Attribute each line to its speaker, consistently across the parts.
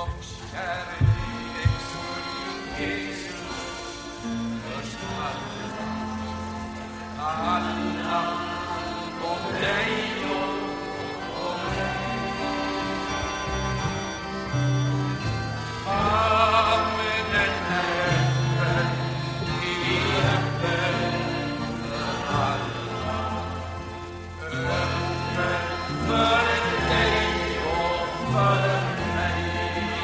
Speaker 1: nog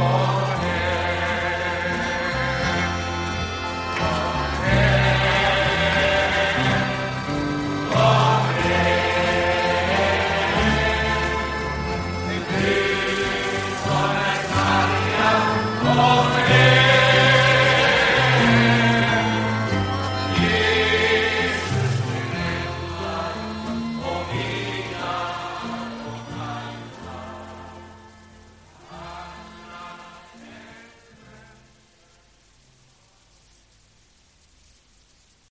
Speaker 1: Lord.